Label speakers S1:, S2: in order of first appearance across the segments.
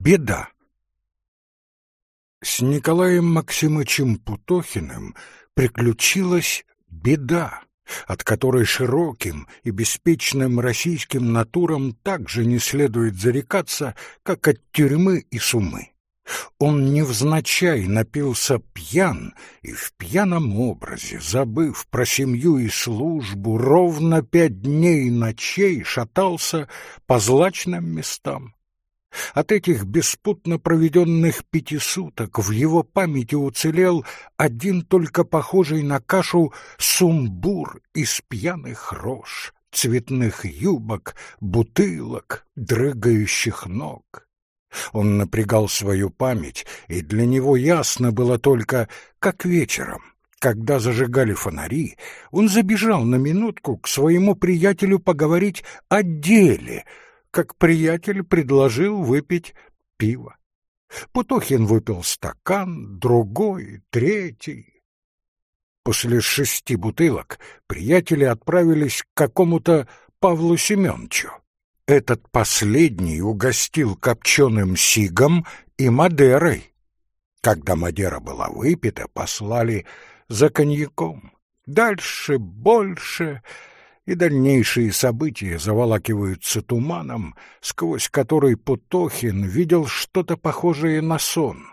S1: Беда. С Николаем Максимовичем Путохиным приключилась беда, от которой широким и беспечным российским натурам также не следует зарекаться, как от тюрьмы и сумы. Он невзначай напился пьян и в пьяном образе, забыв про семью и службу, ровно пять дней и ночей шатался по злачным местам. От этих беспутно проведенных пяти суток в его памяти уцелел один только похожий на кашу сумбур из пьяных рож, цветных юбок, бутылок, дрыгающих ног. Он напрягал свою память, и для него ясно было только, как вечером, когда зажигали фонари, он забежал на минутку к своему приятелю поговорить о деле, как приятель предложил выпить пиво. Путохин выпил стакан, другой, третий. После шести бутылок приятели отправились к какому-то Павлу Семеновичу. Этот последний угостил копченым сигом и Мадерой. Когда Мадера была выпита, послали за коньяком. Дальше больше, и дальнейшие события заволакиваются туманом, сквозь который Путохин видел что-то похожее на сон.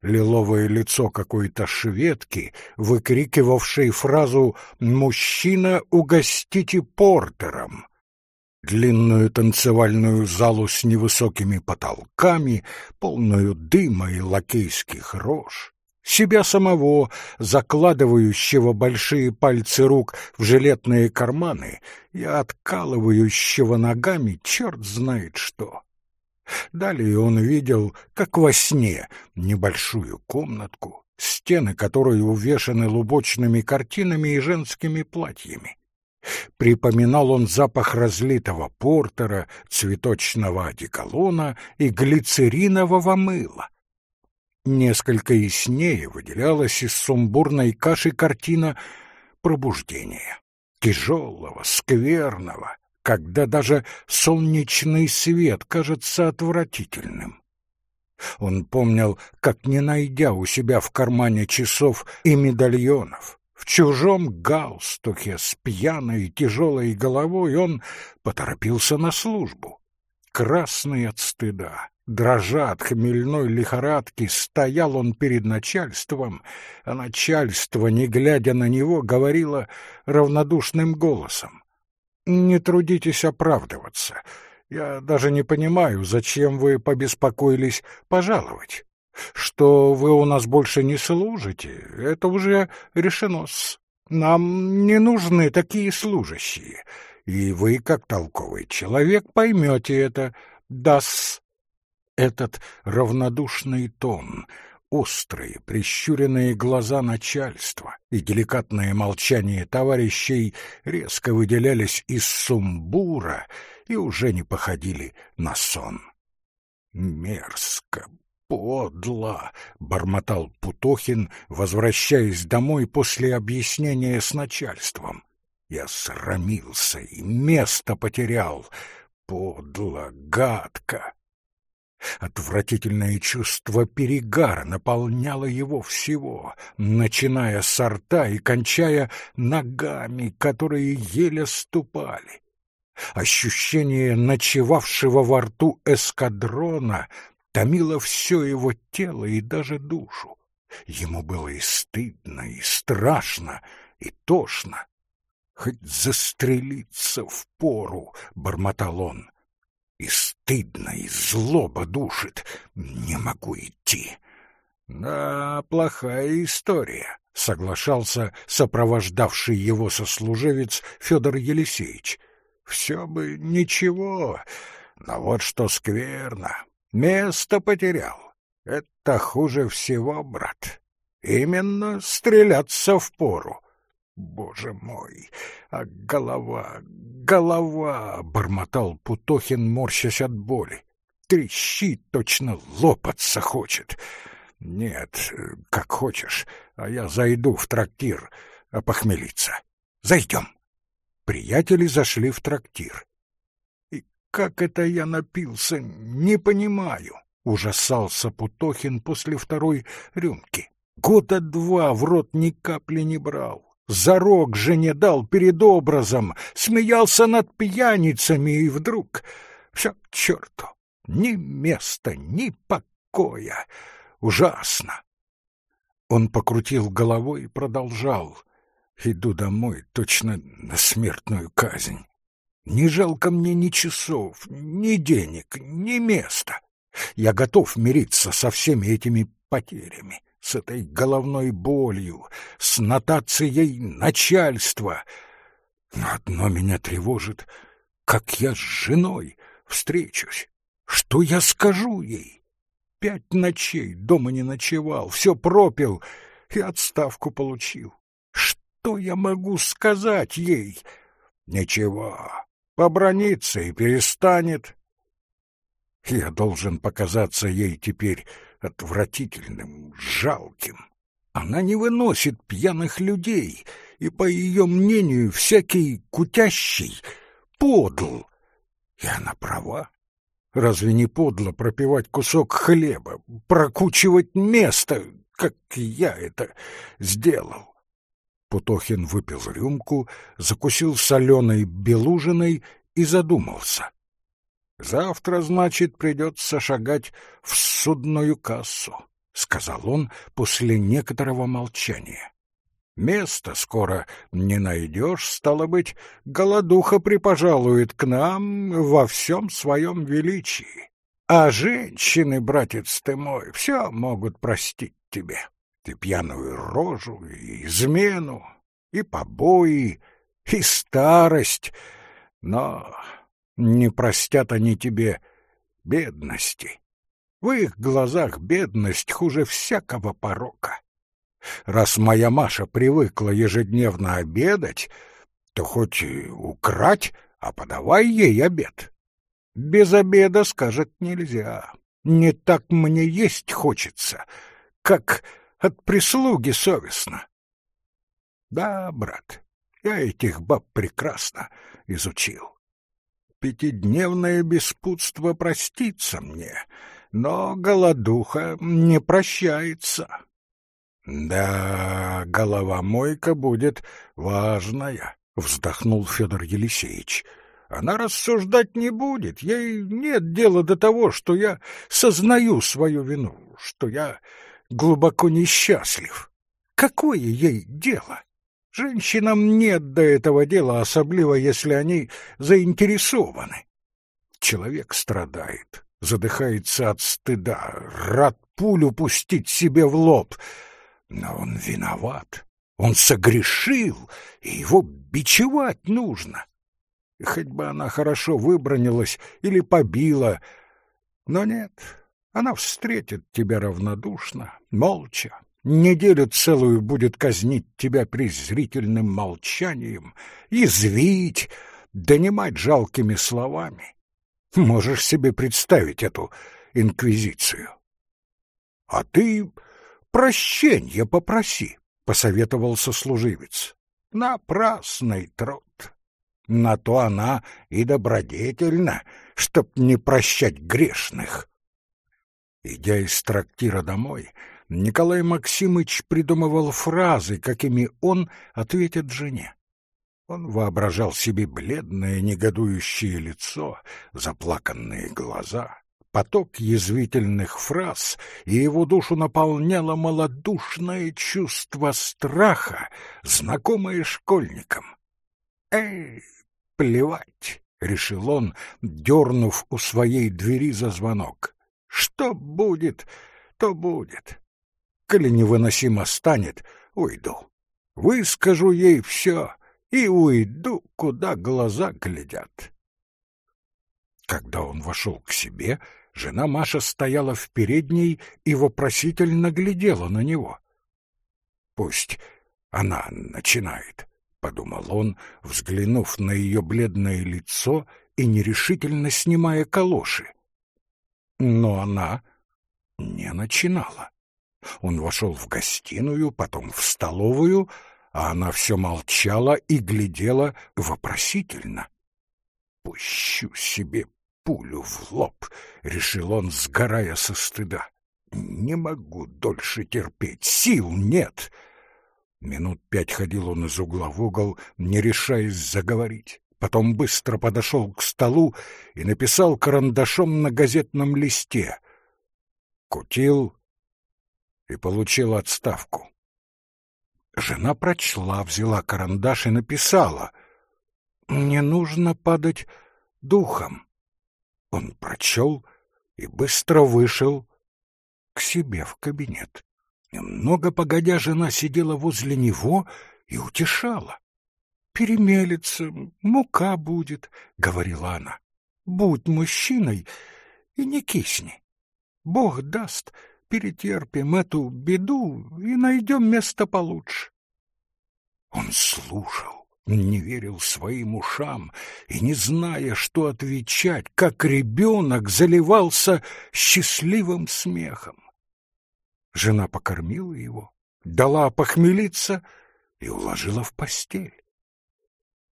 S1: Лиловое лицо какой-то шведки, выкрикивавшей фразу «Мужчина, угостите портером!» длинную танцевальную залу с невысокими потолками, полную дыма и лакейских рож, себя самого, закладывающего большие пальцы рук в жилетные карманы и откалывающего ногами черт знает что. Далее он видел, как во сне, небольшую комнатку, стены которой увешаны лубочными картинами и женскими платьями. Припоминал он запах разлитого портера, цветочного одеколона и глицеринового мыла. Несколько яснее выделялась из сумбурной каши картина пробуждения. Тяжелого, скверного, когда даже солнечный свет кажется отвратительным. Он помнил, как, не найдя у себя в кармане часов и медальонов, в чужом галстуке с пьяной тяжелой головой он поторопился на службу. Красный от стыда, дрожа от хмельной лихорадки, стоял он перед начальством, а начальство, не глядя на него, говорило равнодушным голосом. «Не трудитесь оправдываться. Я даже не понимаю, зачем вы побеспокоились пожаловать. Что вы у нас больше не служите, это уже решено -с. Нам не нужны такие служащие, и вы, как толковый человек, поймете это. Дас. Этот равнодушный тон, острые, прищуренные глаза начальства и деликатное молчание товарищей резко выделялись из сумбура и уже не походили на сон. Мерзко, подло!» — бормотал Путохин, возвращаясь домой после объяснения с начальством. «Я срамился и место потерял. Подло, гадко!» Отвратительное чувство перегара наполняло его всего, начиная с рта и кончая ногами, которые еле ступали. Ощущение ночевавшего во рту эскадрона томило все его тело и даже душу. Ему было и стыдно, и страшно, и тошно. «Хоть застрелиться в пору!» — бормотал он. «И стыдно, и злоба душит. Не могу идти». «Да, плохая история», — соглашался сопровождавший его сослуживец Федор Елисеевич. «Все бы ничего, но вот что скверно. Место потерял. Это хуже всего, брат. Именно стреляться в пору. Боже мой, а голова, голова, бормотал Путохин, морщась от боли. Трещит, точно лопаться хочет. Нет, как хочешь, а я зайду в трактир опохмелиться. Зайдем. Приятели зашли в трактир. Как это я напился, не понимаю. — ужасался Путохин после второй рюмки. «Года два в рот ни капли не брал. Зарок жене дал перед образом, смеялся над пьяницами, и вдруг... Все к черту! Ни места, ни покоя! Ужасно!» Он покрутил головой и продолжал. «Иду домой, точно на смертную казнь. Не жалко мне ни часов, ни денег, ни места. Я готов мириться со всеми этими потерями, с этой головной болью, с нотацией начальства. Но одно меня тревожит, как я с женой встречусь. Что я скажу ей? Пять ночей дома не ночевал, все пропил и отставку получил. Что я могу сказать ей? Ничего, побронится и перестанет. Я должен показаться ей теперь отвратительным, жалким. Она не выносит пьяных людей, и, по ее мнению, всякий кутящий подл. И она права. Разве не подло пропивать кусок хлеба, прокучивать место, как я это сделал? Путохин выпил рюмку, закусил соленой белужиной и задумался. «Завтра, значит, придется шагать в судную кассу», — сказал он после некоторого молчания. «Места скоро не найдешь, стало быть, голодуха припожалует к нам во всем своем величии. А женщины, братец ты мой, все могут простить тебе» и пьяную рожу, и измену, и побои, и старость, но не простят они тебе бедности. В их глазах бедность хуже всякого порока. Раз моя Маша привыкла ежедневно обедать, то хоть украть, а подавай ей обед. Без обеда, скажет, нельзя. Не так мне есть хочется, как от прислуги совестно. Да, брат, я этих баб прекрасно изучил. Пятидневное беспутство простится мне, но голодуха не прощается. Да, головомойка будет важная, вздохнул Федор Елисеевич. Она рассуждать не будет, ей нет дела до того, что я сознаю свою вину, что я глубоко несчастлив. Какое ей дело? Женщинам нет до этого дела, особливо если они заинтересованы. Человек страдает, задыхается от стыда, рад пулю пустить себе в лоб. Но он виноват, он согрешил, и его бичевать нужно. И хоть бы она хорошо выбронилась или побила, но нет, она встретит тебя равнодушно, молча, неделю целую будет казнить тебя презрительным молчанием, извить, донимать жалкими словами. Можешь себе представить эту инквизицию. — А ты прощенья попроси, — посоветовал сослуживец. — Напрасный труд. На то она и добродетельна, чтоб не прощать грешных. Идя из трактира домой, Николай Максимыч придумывал фразы, какими он ответит жене. Он воображал себе бледное негодующее лицо, заплаканные глаза, поток язвительных фраз, и его душу наполняло малодушное чувство страха, знакомое школьникам. «Эй, плевать!» — решил он, дернув у своей двери за звонок. Что будет, то будет. Коли невыносимо станет, уйду. Выскажу ей все и уйду, куда глаза глядят. Когда он вошел к себе, жена Маша стояла в передней и вопросительно глядела на него. «Пусть она начинает», — подумал он, взглянув на ее бледное лицо и нерешительно снимая калоши. Но она не начинала. Он вошел в гостиную, потом в столовую, а она все молчала и глядела вопросительно. «Пущу себе пулю в лоб, — решил он, сгорая со стыда. Не могу дольше терпеть, сил нет. Минут пять ходил он из угла в угол, не решаясь заговорить. Потом быстро подошел к столу и написал карандашом на газетном листе. Кутил и получил отставку. Жена прочла, взяла карандаш и написала. «Не нужно падать духом». Он прочел и быстро вышел к себе в кабинет. Немного погодя, жена сидела возле него и утешала. «Перемелется, мука будет», — говорила она. «Будь мужчиной и не кисни. Бог даст, перетерпим эту беду и найдем место получше». Он слушал, не верил своим ушам и, не зная, что отвечать, как ребенок заливался счастливым смехом. Жена покормила его, дала похмелиться и уложила в постель.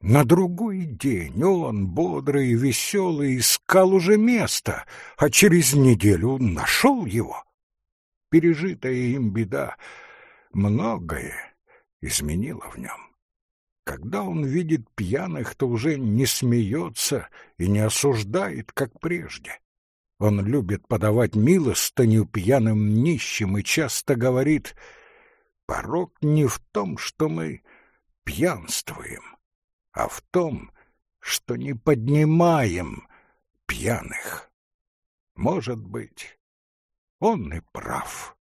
S1: На другой день он, бодрый и веселый, искал уже место, а через неделю нашел его. Пережитая им беда многое изменила в нем. Когда он видит пьяных, то уже не смеется и не осуждает, как прежде. Он любит подавать милостыню пьяным нищим и часто говорит, «Порог не в том, что мы пьянствуем, а в том, что не поднимаем пьяных». Может быть, он и прав.